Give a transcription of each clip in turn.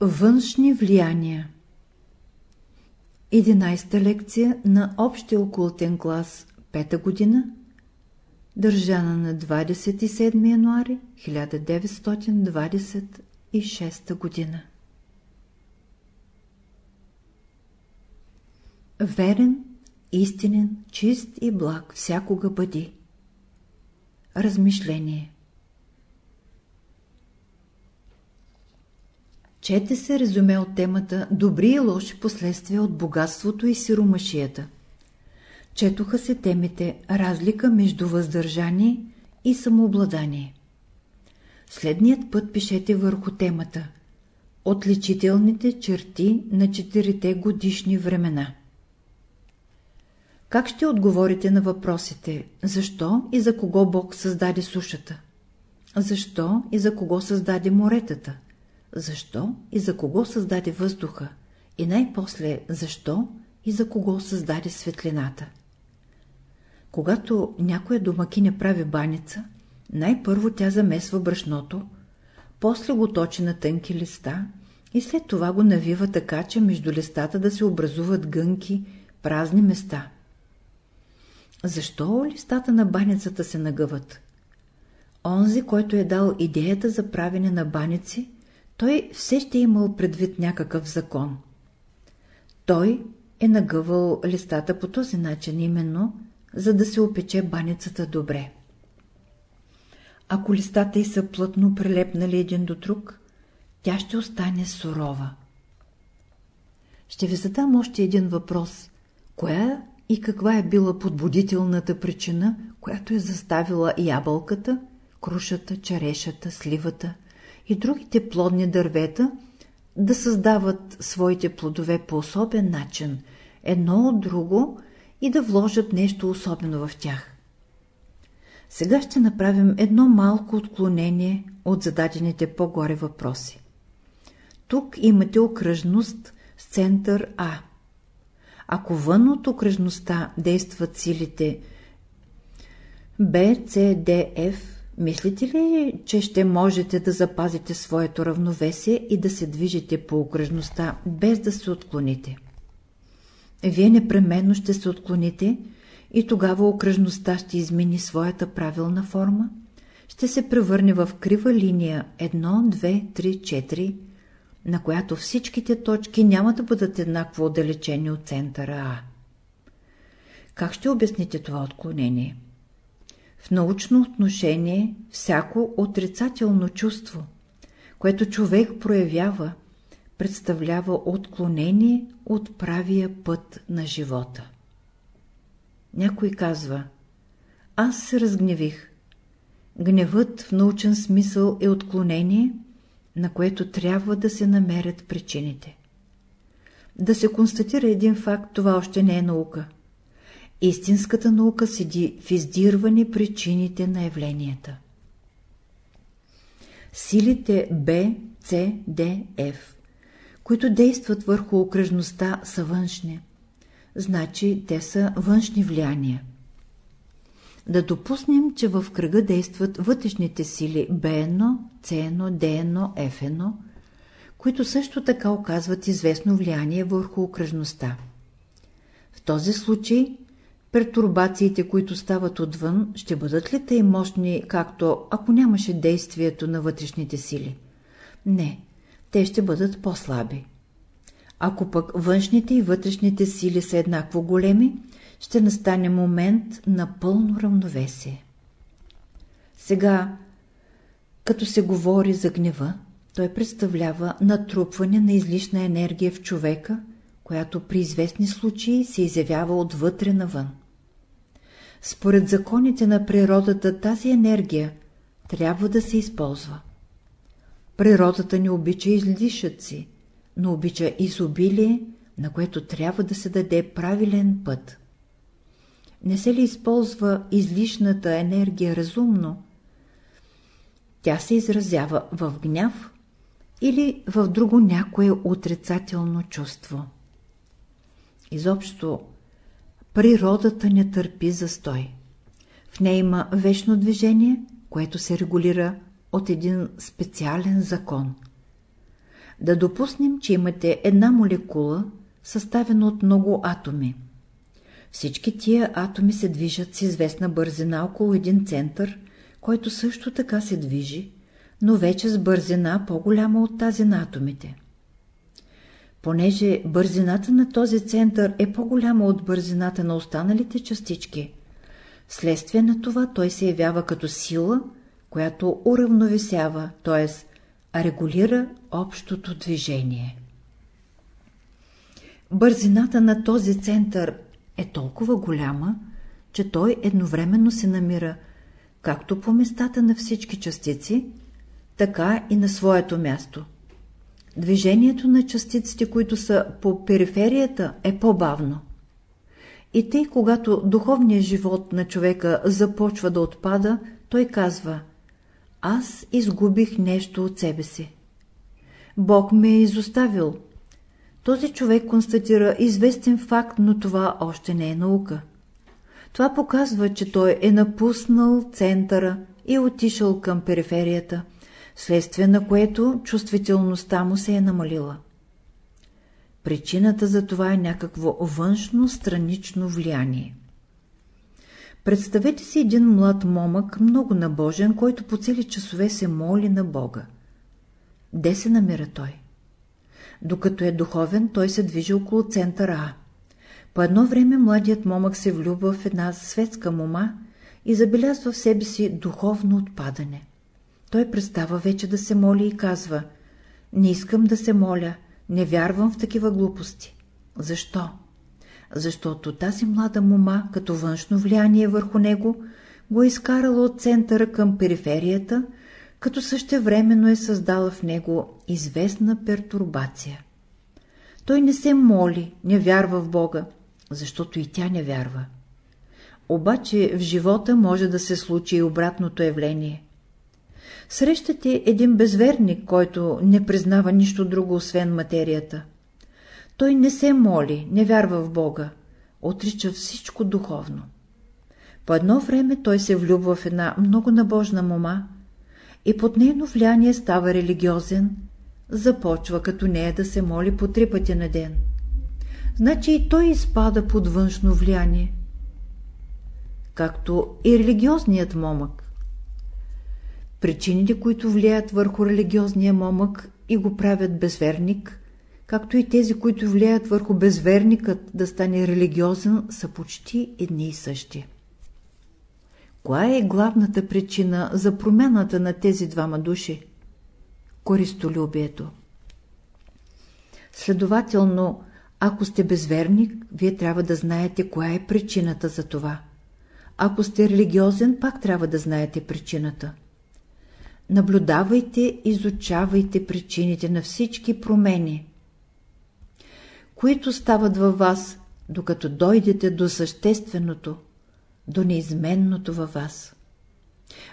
Външни влияния 11-та лекция на Общия окултен клас, 5-та година, държана на 27 януари 1926 година. Верен, истинен, чист и благ всякога бъди. Размишление Чете се резюме от темата Добри и лоши последствия от богатството и сиромашията. Четоха се темите Разлика между въздържание и самообладание. Следният път пишете върху темата Отличителните черти на четирите годишни времена. Как ще отговорите на въпросите Защо и за кого Бог създаде сушата? Защо и за кого създаде моретата? Защо и за кого създаде въздуха и най-после защо и за кого създаде светлината. Когато някоя домакиня прави баница, най-първо тя замесва брашното, после го точи на тънки листа и след това го навива така, че между листата да се образуват гънки, празни места. Защо листата на баницата се нагъват? Онзи, който е дал идеята за правене на баници, той все ще е имал предвид някакъв закон. Той е нагъвал листата по този начин именно, за да се опече баницата добре. Ако листата й са плътно прилепнали един до друг, тя ще остане сурова. Ще ви задам още един въпрос. Коя и каква е била подбудителната причина, която е заставила ябълката, крушата, черешата, сливата – и другите плодни дървета да създават своите плодове по особен начин, едно от друго и да вложат нещо особено в тях. Сега ще направим едно малко отклонение от зададените по-горе въпроси. Тук имате окръжност с център А. Ако вън от окръжността действат силите B, C, D, F, Мислите ли, че ще можете да запазите своето равновесие и да се движите по окръжността, без да се отклоните? Вие непременно ще се отклоните и тогава окръжността ще измени своята правилна форма, ще се превърне в крива линия 1, 2, 3, 4, на която всичките точки няма да бъдат еднакво отдалечени от центъра А. Как ще обясните това отклонение? В научно отношение всяко отрицателно чувство, което човек проявява, представлява отклонение от правия път на живота. Някой казва, аз се разгневих. Гневът в научен смисъл е отклонение, на което трябва да се намерят причините. Да се констатира един факт, това още не е наука. Истинската наука седи в издирване причините на явленията. Силите Б, С, Д, Ф, които действат върху окръжността, са външни. Значи те са външни влияния. Да допуснем, че в кръга действат вътрешните сили B1, C1, D1, F1, които също така оказват известно влияние върху окръжността. В този случай Пертурбациите, които стават отвън, ще бъдат ли тъй мощни, както ако нямаше действието на вътрешните сили? Не, те ще бъдат по-слаби. Ако пък външните и вътрешните сили са еднакво големи, ще настане момент на пълно равновесие. Сега, като се говори за гнева, той представлява натрупване на излишна енергия в човека, която при известни случаи се изявява отвътре навън. Според законите на природата тази енергия трябва да се използва. Природата не обича излишъци, но обича изобилие, на което трябва да се даде правилен път. Не се ли използва излишната енергия разумно, тя се изразява в гняв или в друго някое отрицателно чувство. Изобщо, природата не търпи застой. В нея има вечно движение, което се регулира от един специален закон. Да допуснем, че имате една молекула, съставена от много атоми. Всички тия атоми се движат с известна бързина около един център, който също така се движи, но вече с бързина по-голяма от тази на атомите. Понеже бързината на този център е по-голяма от бързината на останалите частички, вследствие на това той се явява като сила, която уравновесява, т.е. регулира общото движение. Бързината на този център е толкова голяма, че той едновременно се намира както по местата на всички частици, така и на своето място. Движението на частиците, които са по периферията, е по-бавно. И тъй, когато духовният живот на човека започва да отпада, той казва «Аз изгубих нещо от себе си». Бог ме е изоставил. Този човек констатира известен факт, но това още не е наука. Това показва, че той е напуснал центъра и отишъл към периферията, следствие на което чувствителността му се е намалила. Причината за това е някакво външно странично влияние. Представете си един млад момък, много набожен, който по цели часове се моли на Бога. Де се намира той? Докато е духовен, той се движи около центъра А. По едно време младият момък се влюбва в една светска мома и забелязва в себе си духовно отпадане. Той престава вече да се моли и казва «Не искам да се моля, не вярвам в такива глупости». Защо? Защото тази млада мома, като външно влияние върху него, го е изкарала от центъра към периферията, като същевременно е създала в него известна пертурбация. Той не се моли, не вярва в Бога, защото и тя не вярва. Обаче в живота може да се случи и обратното явление. Срещате един безверник, който не признава нищо друго, освен материята. Той не се моли, не вярва в Бога, отрича всичко духовно. По едно време той се влюбва в една много набожна мома и под нейно влияние става религиозен, започва като нея да се моли по три пъти на ден. Значи и той изпада под външно влияние. Както и религиозният момък. Причините, които влияят върху религиозния момък и го правят безверник, както и тези, които влияят върху безверникът да стане религиозен, са почти едни и същи. Коя е главната причина за промяната на тези двама души? Користолюбието. Следователно, ако сте безверник, вие трябва да знаете коя е причината за това. Ако сте религиозен, пак трябва да знаете причината. Наблюдавайте, изучавайте причините на всички промени, които стават във вас, докато дойдете до същественото, до неизменното във вас.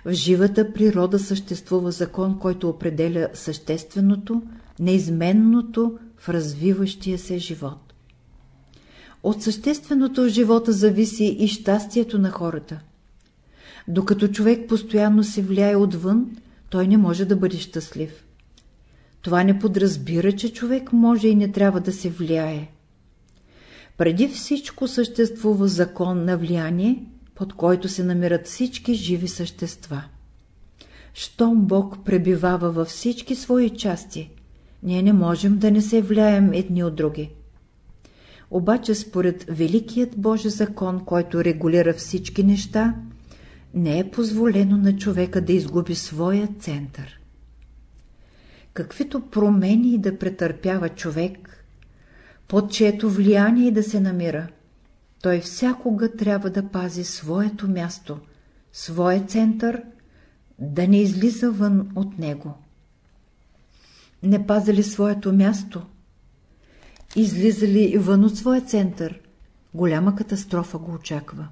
В живата природа съществува закон, който определя същественото, неизменното в развиващия се живот. От същественото в живота зависи и щастието на хората. Докато човек постоянно се влияе отвън, той не може да бъде щастлив. Това не подразбира, че човек може и не трябва да се влияе. Преди всичко съществува закон на влияние, под който се намират всички живи същества. Щом Бог пребивава във всички свои части, ние не можем да не се влияем едни от други. Обаче според Великият Божи закон, който регулира всички неща, не е позволено на човека да изгуби своя център. Каквито промени да претърпява човек, под чието влияние да се намира, той всякога трябва да пази своето място, своя център, да не излиза вън от него. Не паза ли своето място? Излиза ли вън от своя център? Голяма катастрофа го очаква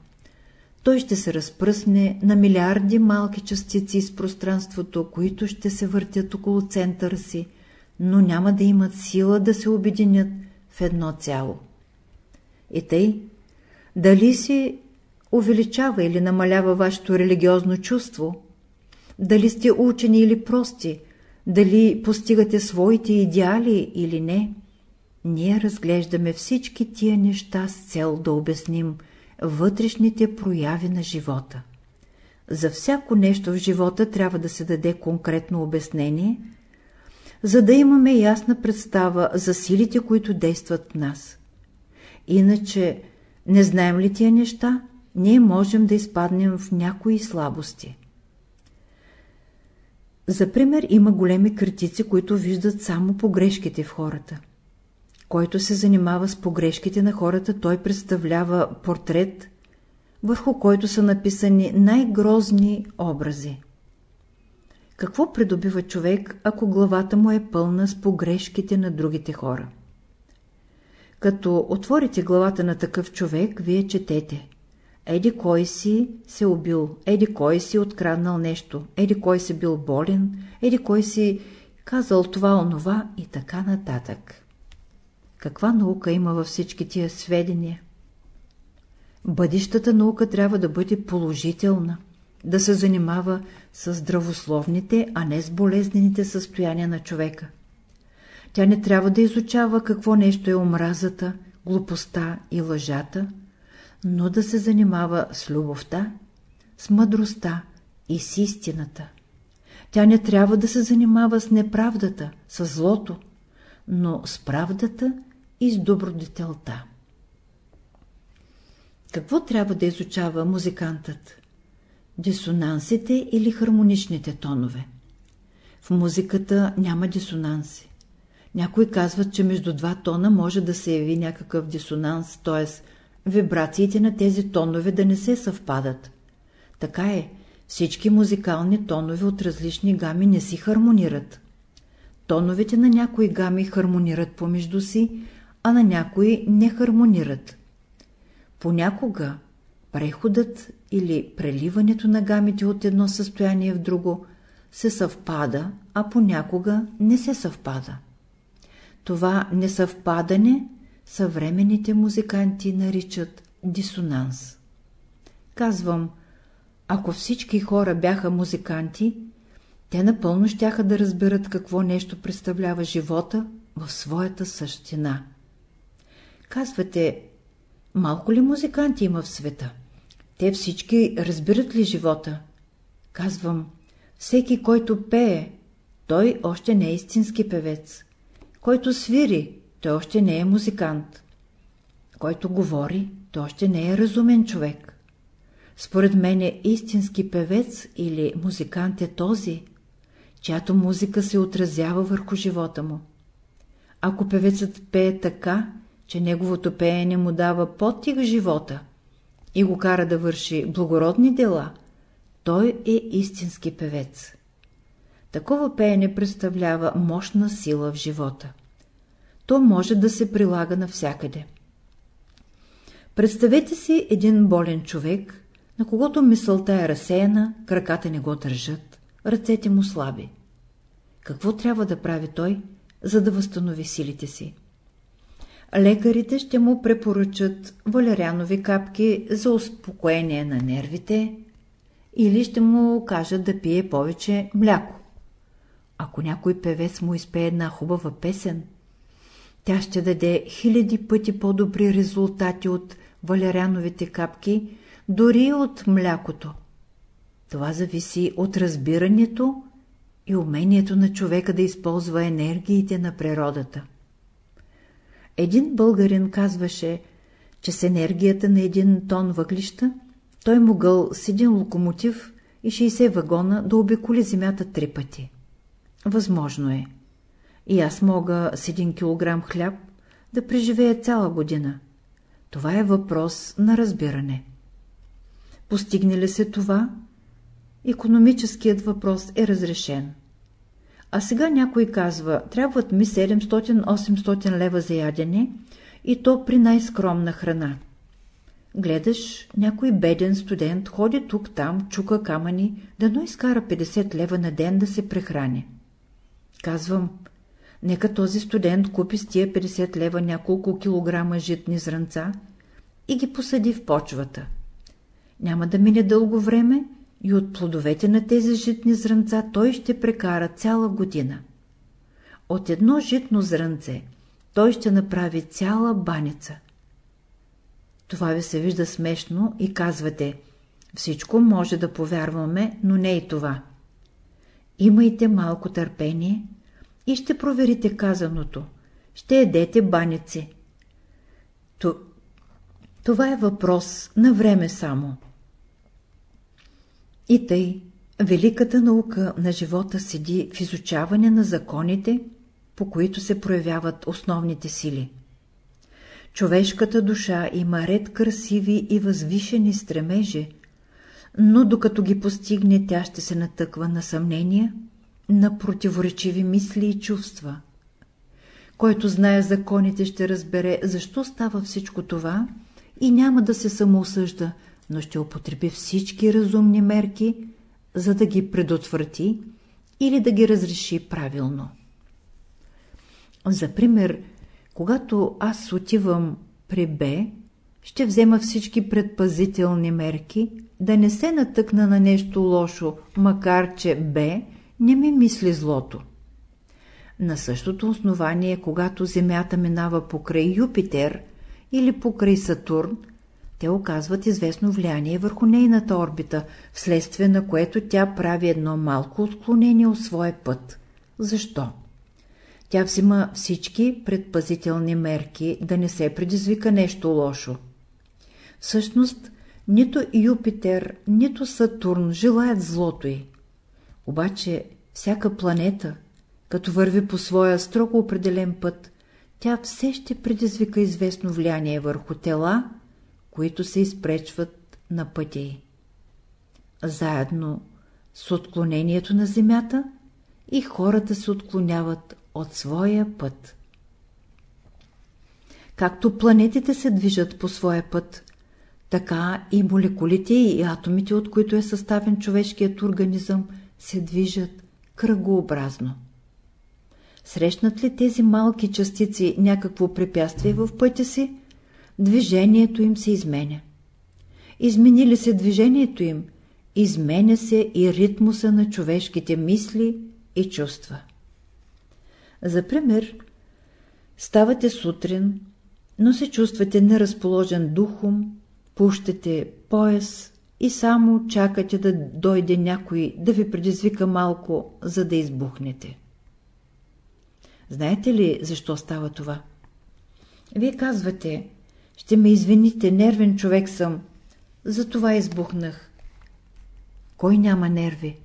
той ще се разпръсне на милиарди малки частици из пространството, които ще се въртят около центъра си, но няма да имат сила да се обединят в едно цяло. И тъй, дали си увеличава или намалява вашето религиозно чувство, дали сте учени или прости, дали постигате своите идеали или не, ние разглеждаме всички тия неща с цел да обясним вътрешните прояви на живота. За всяко нещо в живота трябва да се даде конкретно обяснение, за да имаме ясна представа за силите, които действат в нас. Иначе, не знаем ли тия неща, ние можем да изпаднем в някои слабости. За пример има големи критици, които виждат само погрешките в хората. Който се занимава с погрешките на хората, той представлява портрет, върху който са написани най-грозни образи. Какво придобива човек, ако главата му е пълна с погрешките на другите хора? Като отворите главата на такъв човек, вие четете. Еди кой си се убил, еди кой си откраднал нещо, еди кой си бил болен, еди кой си казал това, онова и така нататък. Каква наука има във всички тия сведения? Бъдещата наука трябва да бъде положителна, да се занимава с здравословните, а не с болезнените състояния на човека. Тя не трябва да изучава какво нещо е омразата, глупостта и лъжата, но да се занимава с любовта, с мъдростта и с истината. Тя не трябва да се занимава с неправдата, с злото, но с правдата и с добродетелта. Какво трябва да изучава музикантът? Дисонансите или хармоничните тонове? В музиката няма дисонанси. Някои казват, че между два тона може да се яви някакъв дисонанс, т.е. вибрациите на тези тонове да не се съвпадат. Така е, всички музикални тонове от различни гами не си хармонират. Тоновете на някои гами хармонират помежду си, а на някои не хармонират. Понякога преходът или преливането на гамите от едно състояние в друго се съвпада, а понякога не се съвпада. Това несъвпадане съвременните музиканти наричат дисонанс. Казвам, ако всички хора бяха музиканти, те напълно щяха да разберат какво нещо представлява живота в своята същина. Казвате, малко ли музиканти има в света? Те всички разбират ли живота? Казвам, всеки, който пее, той още не е истински певец. Който свири, той още не е музикант. Който говори, той още не е разумен човек. Според мен е истински певец или музикант е този, чиято музика се отразява върху живота му. Ако певецът пее така, че неговото пеене му дава потик в живота и го кара да върши благородни дела, той е истински певец. Такова пеене представлява мощна сила в живота. То може да се прилага навсякъде. Представете си един болен човек, на когото мисълта е разсеяна, краката не го държат, ръцете му слаби. Какво трябва да прави той, за да възстанови силите си? Лекарите ще му препоръчат валерианови капки за успокоение на нервите или ще му кажат да пие повече мляко. Ако някой певец му изпее една хубава песен, тя ще даде хиляди пъти по-добри резултати от валериановите капки, дори от млякото. Това зависи от разбирането и умението на човека да използва енергиите на природата. Един българин казваше, че с енергията на един тон въглища той могъл с един локомотив и 60 вагона да обиколи земята три пъти. Възможно е. И аз мога с един килограм хляб да преживея цяла година. Това е въпрос на разбиране. Постигне ли се това, економическият въпрос е разрешен. А сега някой казва, трябват ми 700-800 лева за ядене и то при най-скромна храна. Гледаш, някой беден студент ходи тук-там, чука камъни, дано изкара 50 лева на ден да се прехрани. Казвам, нека този студент купи с тия 50 лева няколко килограма житни зранца и ги посади в почвата. Няма да мине дълго време и от плодовете на тези житни зранца той ще прекара цяла година. От едно житно зранце той ще направи цяла баница. Това ви се вижда смешно и казвате, всичко може да повярваме, но не и това. Имайте малко търпение и ще проверите казаното. Ще едете баници. Това е въпрос на време само. И тъй, великата наука на живота седи в изучаване на законите, по които се проявяват основните сили. Човешката душа има ред красиви и възвишени стремежи, но докато ги постигне, тя ще се натъква на съмнения, на противоречиви мисли и чувства. Който знае законите, ще разбере, защо става всичко това и няма да се самоосъжда, но ще употреби всички разумни мерки, за да ги предотврати или да ги разреши правилно. За пример, когато аз отивам при Б, ще взема всички предпазителни мерки, да не се натъкна на нещо лошо, макар че Б не ми мисли злото. На същото основание, когато Земята минава покрай Юпитер или покрай Сатурн, те оказват известно влияние върху нейната орбита, вследствие на което тя прави едно малко отклонение от своя път. Защо? Тя взима всички предпазителни мерки да не се предизвика нещо лошо. Всъщност, нито Юпитер, нито Сатурн желаят злото й. Обаче всяка планета, като върви по своя строго определен път, тя все ще предизвика известно влияние върху тела, които се изпречват на пътя й. Заедно с отклонението на Земята и хората се отклоняват от своя път. Както планетите се движат по своя път, така и молекулите и атомите, от които е съставен човешкият организъм, се движат кръгообразно. Срещнат ли тези малки частици някакво препятствие в пътя си, движението им се изменя. Измени ли се движението им, изменя се и ритмуса на човешките мисли и чувства. За пример, ставате сутрин, но се чувствате неразположен духом, пущате пояс и само чакате да дойде някой да ви предизвика малко, за да избухнете. Знаете ли защо става това? Вие казвате, ще ме извините, нервен човек съм, затова избухнах. Кой няма нерви?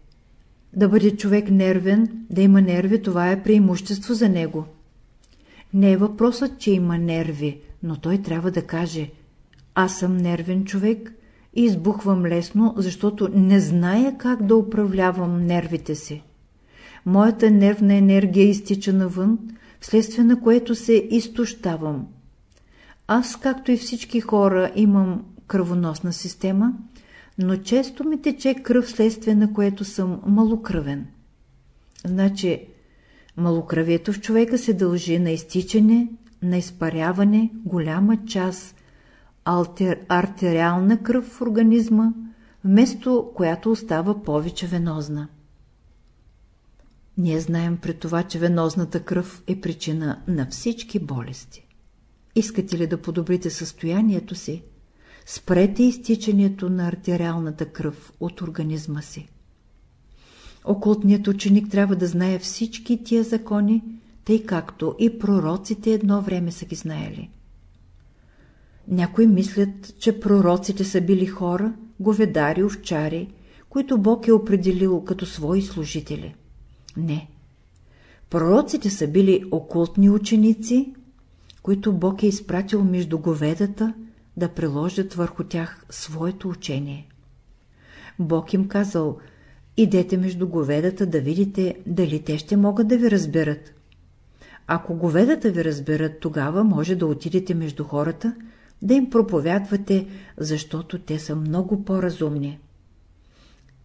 Да бъде човек нервен, да има нерви, това е преимущество за него. Не е въпросът, че има нерви, но той трябва да каже Аз съм нервен човек и избухвам лесно, защото не зная как да управлявам нервите си. Моята нервна енергия изтича навън, вследствие на което се изтощавам. Аз, както и всички хора, имам кръвоносна система, но често ми тече кръв, следствие на което съм малокръвен. Значи, малокръвието в човека се дължи на изтичане, на изпаряване, голяма част алтер, артериална кръв в организма, вместо която остава повече венозна. Ние знаем пред това, че венозната кръв е причина на всички болести. Искате ли да подобрите състоянието си? Спрете изтичането на артериалната кръв от организма си. Окултният ученик трябва да знае всички тия закони, тъй както и пророците едно време са ги знаели. Някои мислят, че пророците са били хора, говедари, овчари, които Бог е определил като свои служители. Не. Пророците са били окултни ученици, които Бог е изпратил между говедата да приложат върху тях своето учение. Бог им казал, идете между говедата да видите дали те ще могат да ви разберат. Ако говедата ви разберат, тогава може да отидете между хората, да им проповядвате, защото те са много по-разумни.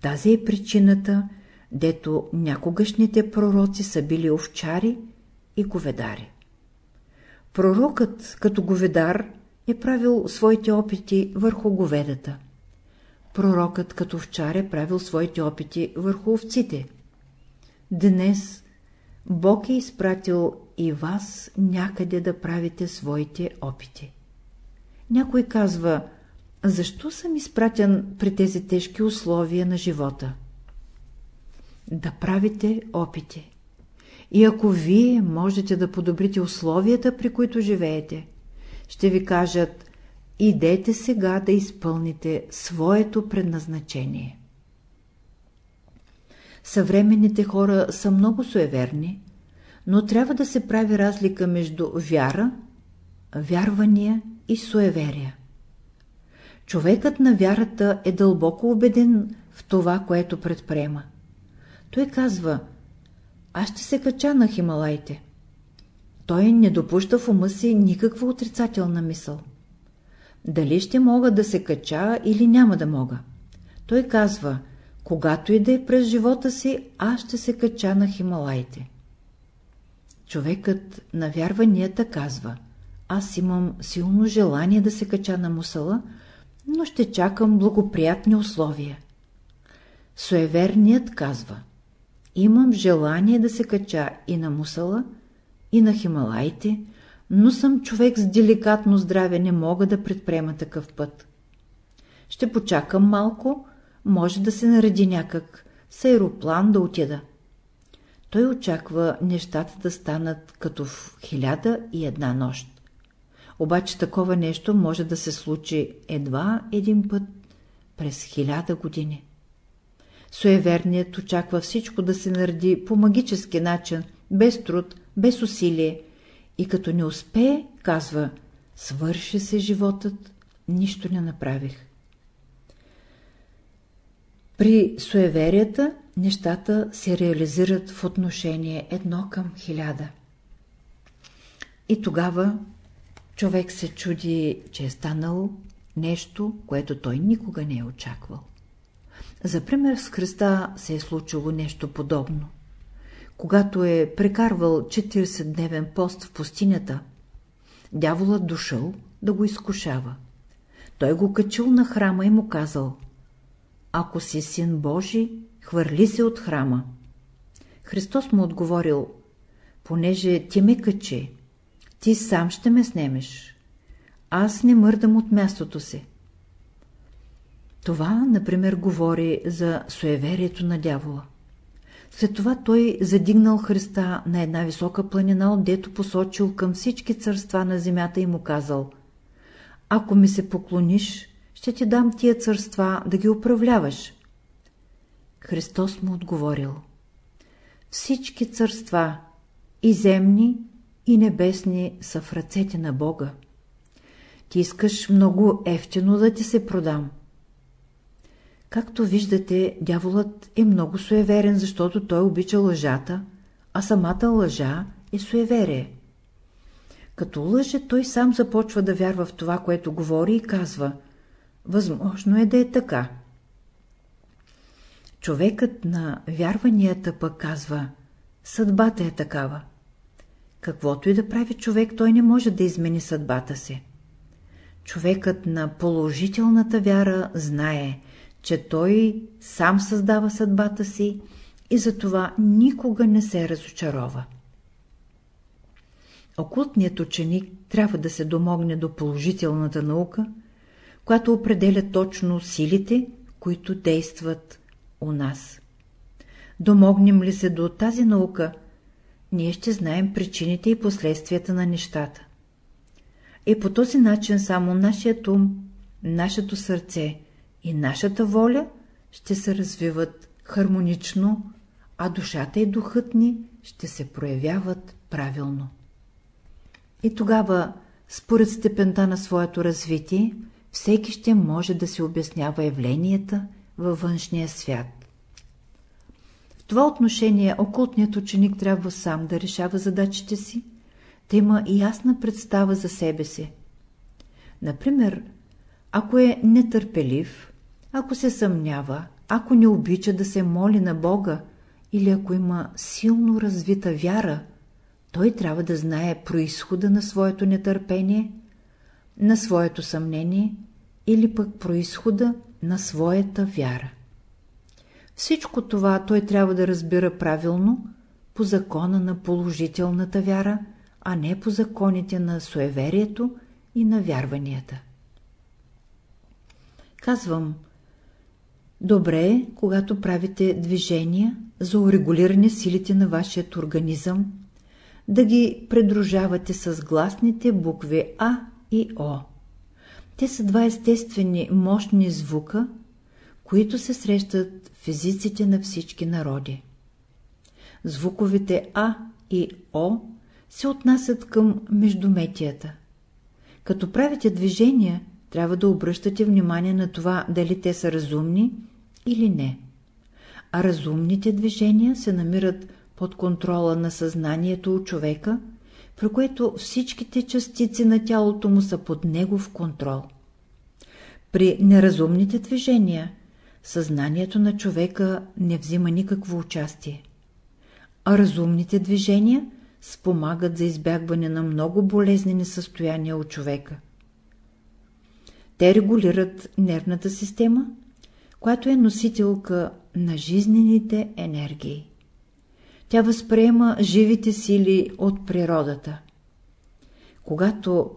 Тази е причината, дето някогашните пророци са били овчари и говедари. Пророкът, като говедар, е правил своите опити върху говедата. пророкът като вчар е правил своите опити върху овците. Днес Бог е изпратил и вас някъде да правите своите опити. Някой казва, защо съм изпратен при тези тежки условия на живота? Да правите опити. И ако вие можете да подобрите условията, при които живеете, ще ви кажат, идете сега да изпълните своето предназначение. Съвременните хора са много суеверни, но трябва да се прави разлика между вяра, вярвания и суеверия. Човекът на вярата е дълбоко убеден в това, което предприема. Той казва, аз ще се кача на Хималайте. Той не допуща в ума си никаква отрицателна мисъл. Дали ще мога да се кача или няма да мога? Той казва, когато и да е през живота си, аз ще се кача на Хималайте. Човекът на вярванията казва, аз имам силно желание да се кача на мусала, но ще чакам благоприятни условия. Суеверният казва, имам желание да се кача и на мусала, и на Хималайте, но съм човек с деликатно здраве, не мога да предприема такъв път. Ще почакам малко, може да се нареди някак, с аероплан да отида. Той очаква нещата да станат като в хиляда и една нощ. Обаче такова нещо може да се случи едва един път през хиляда години. Суеверният очаква всичко да се нареди по магически начин, без труд, без усилие и като не успее, казва, свърши се животът, нищо не направих. При суеверията нещата се реализират в отношение едно към хиляда. И тогава човек се чуди, че е станал нещо, което той никога не е очаквал. За пример с Христа се е случило нещо подобно. Когато е прекарвал 40-дневен пост в пустинята, дяволът дошъл да го изкушава. Той го качил на храма и му казал Ако си син Божий, хвърли се от храма. Христос му отговорил Понеже ти ме качи, ти сам ще ме снемеш. Аз не мърдам от мястото си. Това, например, говори за суеверието на дявола. След това той задигнал Христа на една висока планина, отдето посочил към всички царства на земята и му казал Ако ми се поклониш, ще ти дам тия царства да ги управляваш. Христос му отговорил Всички царства, и земни, и небесни, са в ръцете на Бога. Ти искаш много ефтино да ти се продам. Както виждате, дяволът е много суеверен, защото той обича лъжата, а самата лъжа е суеверие. Като лъже, той сам започва да вярва в това, което говори и казва «Възможно е да е така». Човекът на вярванията пък казва «Съдбата е такава». Каквото и да прави човек, той не може да измени съдбата си. Човекът на положителната вяра знае – че той сам създава съдбата си и затова никога не се разочарова. Окултният ученик трябва да се домогне до положителната наука, която определя точно силите, които действат у нас. Домогнем ли се до тази наука, ние ще знаем причините и последствията на нещата. И по този начин само нашият ум, нашето сърце и нашата воля ще се развиват хармонично, а душата и духът ни ще се проявяват правилно. И тогава, според степента на своето развитие, всеки ще може да се обяснява явленията във външния свят. В това отношение окултният ученик трябва сам да решава задачите си, да има ясна представа за себе си. Например, ако е нетърпелив, ако се съмнява, ако не обича да се моли на Бога или ако има силно развита вяра, той трябва да знае происхода на своето нетърпение, на своето съмнение или пък происхода на своята вяра. Всичко това той трябва да разбира правилно по закона на положителната вяра, а не по законите на суеверието и на вярванията. Казвам, добре е, когато правите движения за урегулиране силите на вашият организъм, да ги предружавате с гласните букви А и О. Те са два естествени мощни звука, които се срещат в езиците на всички народи. Звуковите А и О се отнасят към междуметията. Като правите движения, трябва да обръщате внимание на това дали те са разумни или не. А разумните движения се намират под контрола на съзнанието у човека, при което всичките частици на тялото му са под негов контрол. При неразумните движения съзнанието на човека не взима никакво участие. А разумните движения спомагат за избягване на много болезнени състояния от човека. Те регулират нервната система, която е носителка на жизнените енергии. Тя възприема живите сили от природата. Когато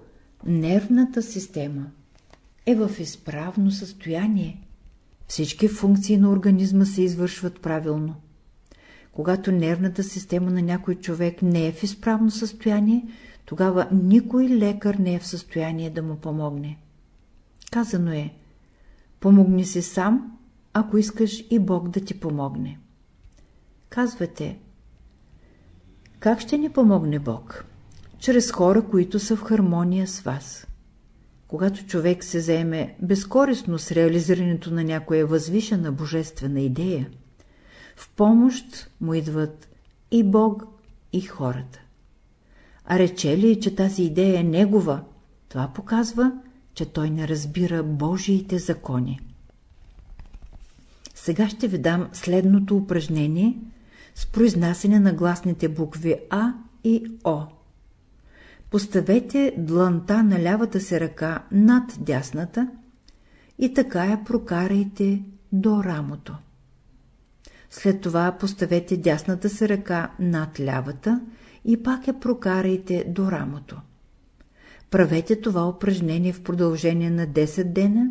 нервната система е в изправно състояние, всички функции на организма се извършват правилно. Когато нервната система на някой човек не е в изправно състояние, тогава никой лекар не е в състояние да му помогне. Казано е, помогни си сам, ако искаш и Бог да ти помогне. Казвате, как ще ни помогне Бог? Чрез хора, които са в хармония с вас. Когато човек се заеме безкорисно с реализирането на някоя възвишена божествена идея, в помощ му идват и Бог, и хората. А рече ли, че тази идея е негова, това показва, че той не разбира Божиите закони. Сега ще ви дам следното упражнение с произнасяне на гласните букви А и О. Поставете дланта на лявата си ръка над дясната и така я прокарайте до рамото. След това поставете дясната си ръка над лявата и пак я прокарайте до рамото. Правете това упражнение в продължение на 10 дена,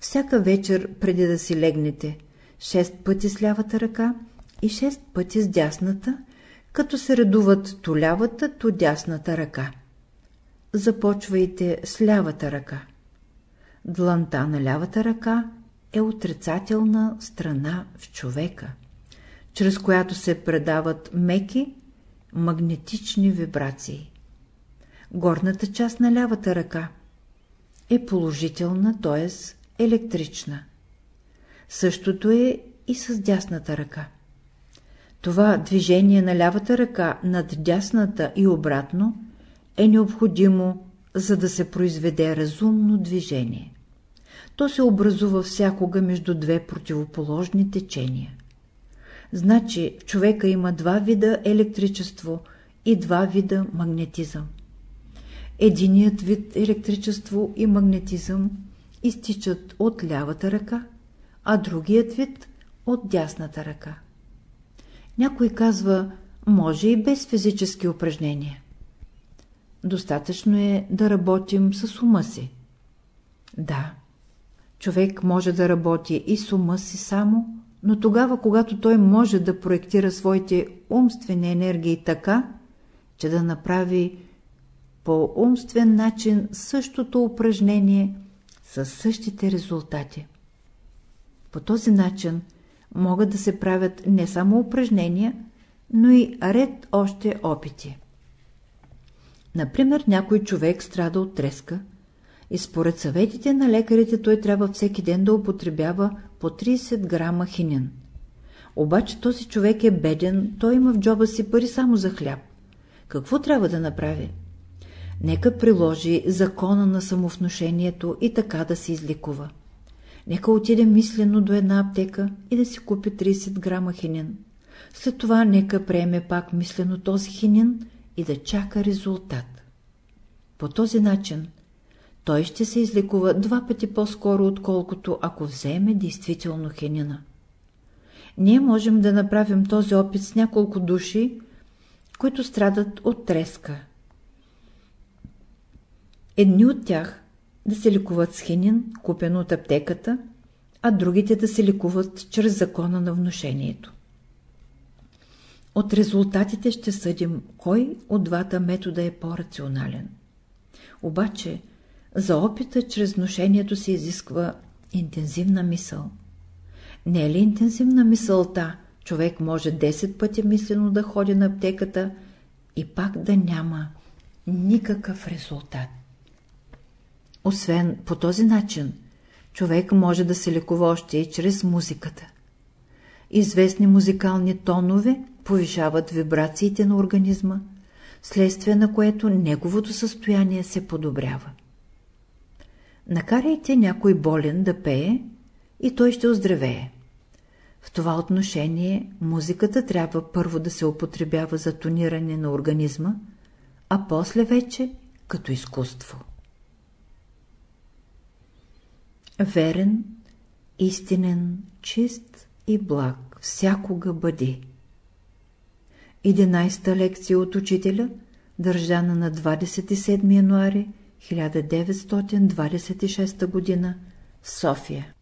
всяка вечер преди да си легнете, 6 пъти с лявата ръка и 6 пъти с дясната, като се редуват то лявата, то дясната ръка. Започвайте с лявата ръка. Дланта на лявата ръка е отрицателна страна в човека, чрез която се предават меки магнетични вибрации. Горната част на лявата ръка е положителна, т.е. електрична. Същото е и с дясната ръка. Това движение на лявата ръка над дясната и обратно е необходимо, за да се произведе разумно движение. То се образува всякога между две противоположни течения. Значи в човека има два вида електричество и два вида магнетизъм. Единият вид електричество и магнетизъм изтичат от лявата ръка, а другият вид от дясната ръка. Някой казва, може и без физически упражнения. Достатъчно е да работим с ума си. Да, човек може да работи и с ума си само, но тогава, когато той може да проектира своите умствени енергии така, че да направи по умствен начин същото упражнение със същите резултати. По този начин могат да се правят не само упражнения, но и ред още опити. Например, някой човек страда от треска и според съветите на лекарите той трябва всеки ден да употребява по 30 грама хинин. Обаче този човек е беден, той има в джоба си пари само за хляб. Какво трябва да направи? Нека приложи закона на самовнушението и така да се изликува. Нека отиде мислено до една аптека и да си купи 30 грама хинин. След това нека приеме пак мислено този хинин и да чака резултат. По този начин той ще се излекува два пъти по-скоро, отколкото ако вземе действително хинина. Ние можем да направим този опит с няколко души, които страдат от треска. Едни от тях да се лекуват с хинин, купен от аптеката, а другите да се лекуват чрез закона на вношението. От резултатите ще съдим, кой от двата метода е по-рационален. Обаче, за опита чрез вношението се изисква интензивна мисъл. Не е ли интензивна мисълта, човек може 10 пъти мислено да ходи на аптеката и пак да няма никакъв резултат. Освен по този начин, човек може да се лекува още и чрез музиката. Известни музикални тонове повишават вибрациите на организма, следствие на което неговото състояние се подобрява. Накарайте някой болен да пее и той ще оздравее. В това отношение музиката трябва първо да се употребява за тониране на организма, а после вече като изкуство. Верен, истинен, чист и благ всякога бъди. 11-та лекция от учителя, държана на 27 януари 1926 г. София.